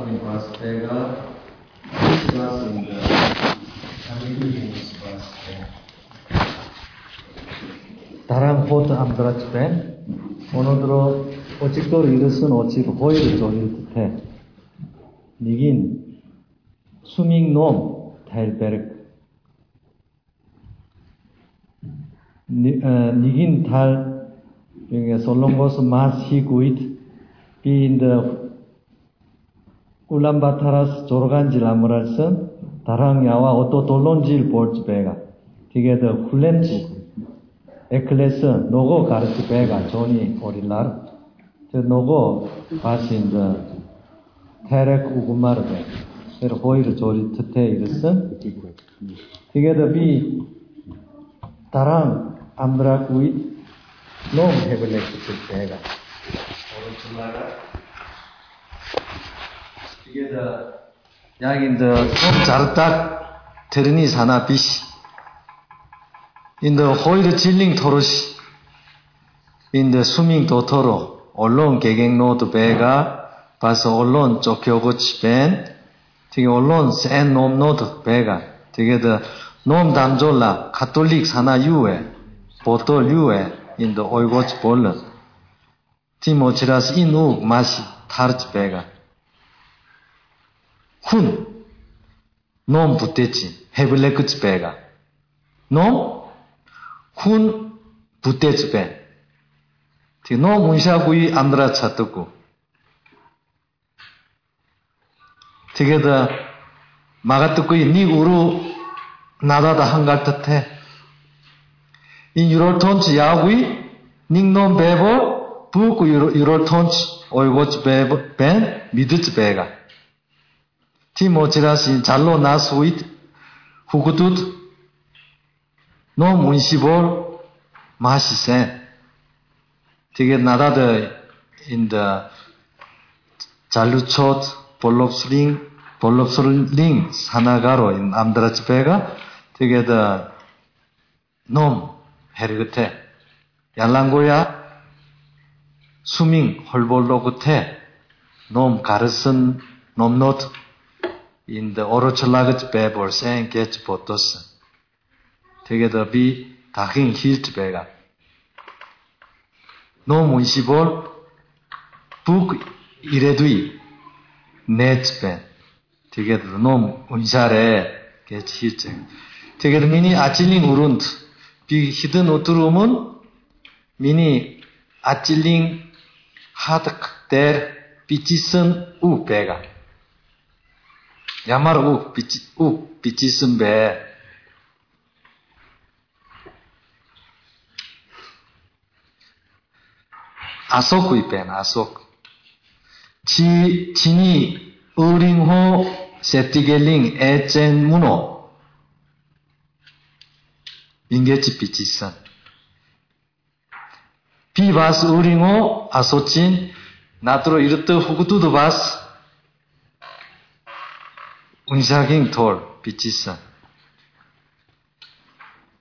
Hamidians Vaspega. 다랑 호트 암드라츠벤 오늘들어 오직도로 이르슨 오직 호이를 조릴 듯해. 니긴 수밍놈 텔베르 니긴 달 중에 솔롱고스 마시구잇 비인드 울란바타라스 조르간질 아무랄슨 다랑야와 오토 돌론질 볼츠베가. 디게더 훌렌지. 에클레스 노고 가르치베가 조니 오릴라르. 저 노고 바신드 테렉 우구마르베 그 호이르 조리 트테 이르슨 디게더 비 다랑 암드라쿠잇 놈 헤블레크트베가. 오르출라 가 디게더 야긴드 좀 자르딱 테르니 사나 비시 인더 호이르 질링 토르시. 인더 수밍 도토로 언론 개갱 노드 베가 봐서 언론 쫓겨고 치 벤. 되게 언론 센 놈 노드 베가. 되게 더놈 담졸라 카톨릭 사나 유에 보톨 유에 인더 오이고치 볼러 티모치라스 인우 마시 타르치 베가 훈, 놈 부대치, 헤블레크치 베가. 놈, 훈, 부대치 베. 놈 문샤구이 안드라 차뜨고. 되게다 마가뜨고이 니 우루 나다다 한갈 듯해. 이 유럴 톤치 야구이 닉놈 베보 부고 유럴 톤치 오이고치 베보 벤 미드치 베가. 티모치라시 잘로 나스윗 후구두드 노 문시볼 마시센 되게 나다드 인더 잘루초트 볼롭스링 볼롭스링 사나가로 인 암드라치베가 되게 더놈 헤르그테 얄랑고야 수밍 헐볼로 그테 놈 가르슨 놈노트 in the orochalagach bebor sen get potos together be dahin hilt bega no munisibol book iredui net ben together no unshare get hilt together mini achilling urund bi hidden oturumun mini achilling hadak der bichisun u bega 야마르 욱 비치 욱 비치슨 베. 아속 이벤 아속 지 진이 의링호 세티겔링 에젠 문호. 인게치 비치슨. 비바스 의링호 아소친. 나트로 이르트 후구투드 바스 unsaking thor pichisa.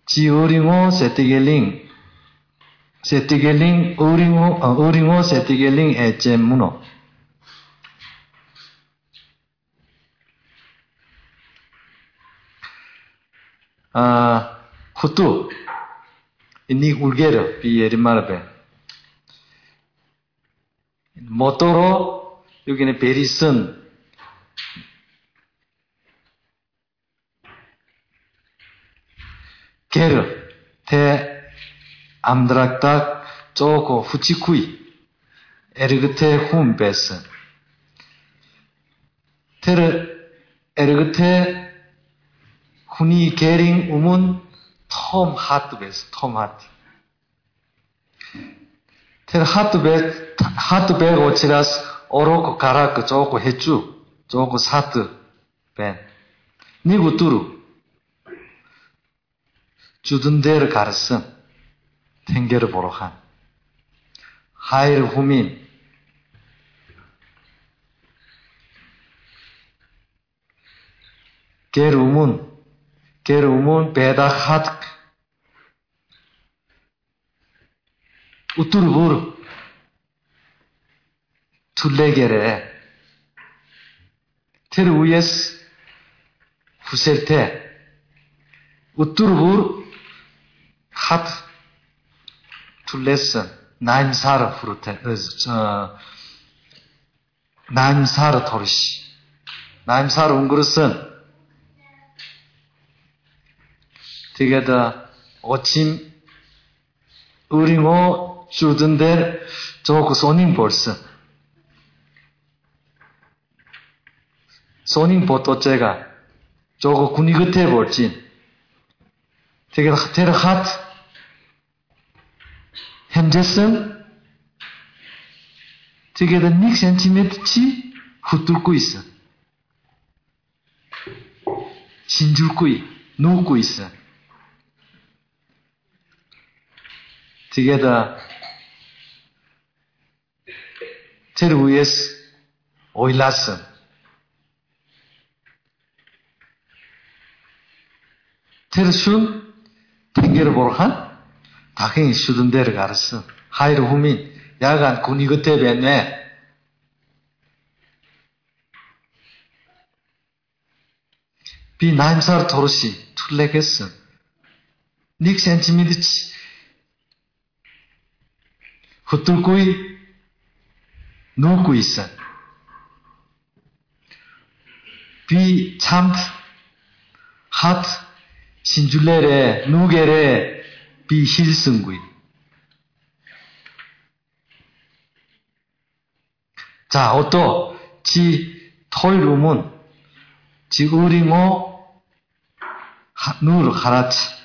Chi uringo setigeling setigeling uringo uh, uringo setigeling eche muno. 아, 후뚜 이니 울게르 비 예리 마르베 모토로 여기는 베리슨 Pero te amdrakta zoko fuchikui ergte humbes. Тэр эргэтэ хүний гэрийн өмнө том хат байс, том хат. Тэр хат бай хат байг учраас орог гараг зоог хэчүү, зоог сат байна. Нэг өдөр 주둔 дээр гарсан. Тэнгэр бурхан хайр хүмүн гэр өмнө гэр өмнө байдахад өтөр бүр. Түлэгэрэ тэр үеэс хүсэлтэй өтөр бүр 르문 베다 하드 우뚜르부르 둘레게레 ter uyes fuselte uttur vur hat to listen naimsar furute naimsar to르시 naimsar 웅그릇은 together 어침 우리모 주든데 저거 소닝 벌스 소닝 보토째가 저거 군이 끝에 벌진 되게 테르 핫 현재선 되게 닉 센티메트치 훑뚫고 있어 신줄고 누우고 있어 together ter uyes oylasın. ter şun 탱게를 보러한 다행히 수든 데를 가르스 하이르 후민 야간 군이 그때 뵀네. 비 나임사르 토르시 툴레겠어. 닉 센티미드치. 흩뚫고이 누고 있어. 비 참트. 핫 신줄레레 누게레 비 힐승구이 자, 어또 지 털룸은 지 우리모 누르 가라치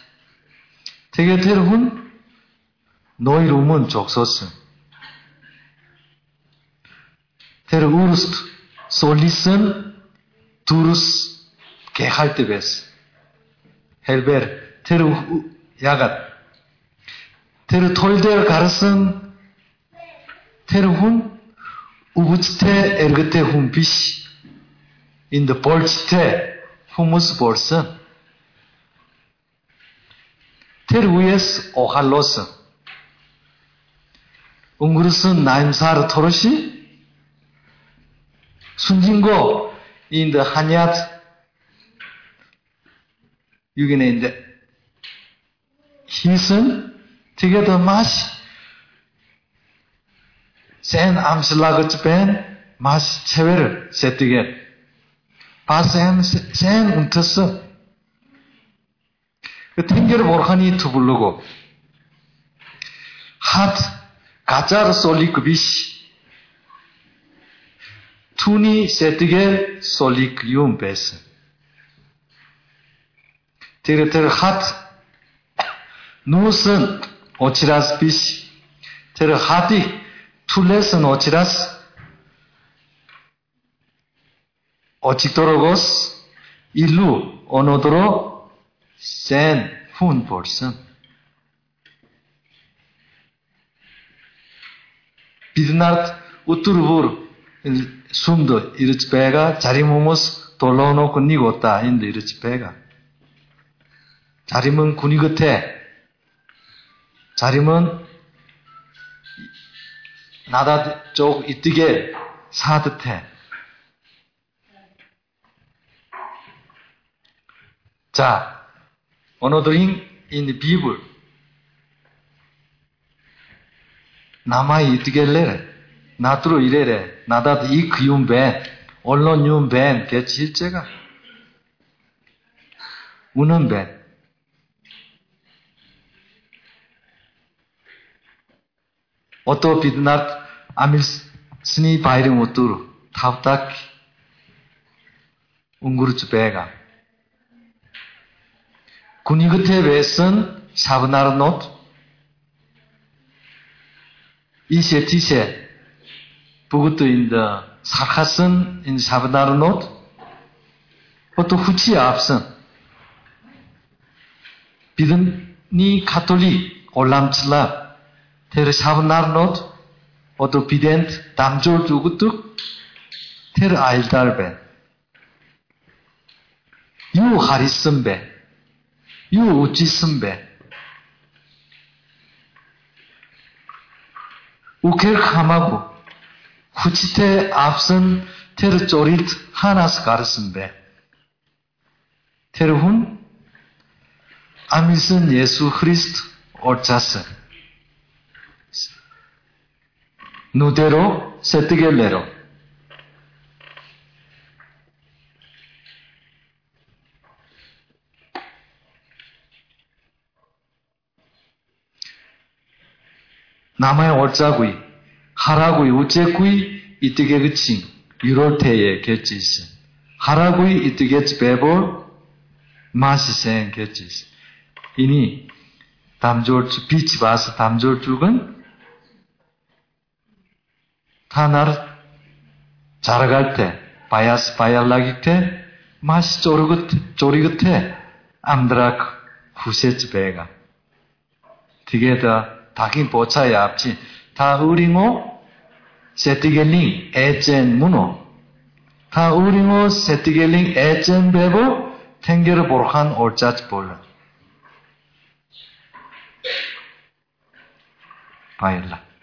너희 룸은 적소스. 테르 우르스트 솔리슨 두루스 게할때 베스. 헬베르 테르 야갓 테르 톨데르 가르슨 테르 훈 우부치테 에르그테 훈 비시 인더 볼치테 후무스 볼슨 테르 Тэгээд маш сайн амслагч байна. Маш цэвэр сэтгэл. Бас сайн сайн үндэс. Тэнгэр бурханы төвлөгөө. Хат газар солик биш. Түүний сэтгэл солик юм байсан. Тэр тэр хат нуусан otirás bis. Pero Hadi, tú lees en otirás. Otitorogos, ilu, onodoro, sen, hun person. 비드나르트 우뚜르부르 숨도 이르치 배가 자리모모스 돌로노 군니고따 인데 이르치 배가 자리문 군이 끝에 자림은 나다 쪽 이뜨게 사듯해. 자, in the Bible 남아이 이뜨겔레레 나트로 이래래 나다도 이 그윤 벤 언론 윤 벤 개 질제가. 우는 벤 어또 비드낫 아밀 스니 바이링 우뚜루 탑딱 웅구르츠 베가 군이 그때 베슨 샤브나르노트 이세 티세 부구도 인더 사카슨 인 샤브 Тэр сав нарнууд одоо бидэнд дамжуулж өгдөг тэр аялдаар байна. Юу харьсан бэ? Юу үжилсэн бэ? үхэр хамаагүй хүчтэй авсан тэр зорилт ханаас гарсан бэ? Тэр хүн амьсан Есүс Христ орцасан. 누데로 세뜨겔레로 남의 어짜구이 하라구이 우째구이 이뜨게 그칭 유롤테에 겠지스 하라구이 이뜨게 베볼 마시생 겠지스 이니 담졸주 빛이 봐서 담졸죽은 하나를 자라갈 때 바야스 바얄라기 때 맛이 쪼르긋 쪼리긋해 암드락 후세츠 배가 디게다 다긴 보차야 앞지 다 우링오 세티겔링 에젠 무노 다 우링오 세티겔링 에젠 베보 탱게르 보르한 올짜츠 볼라. 바일라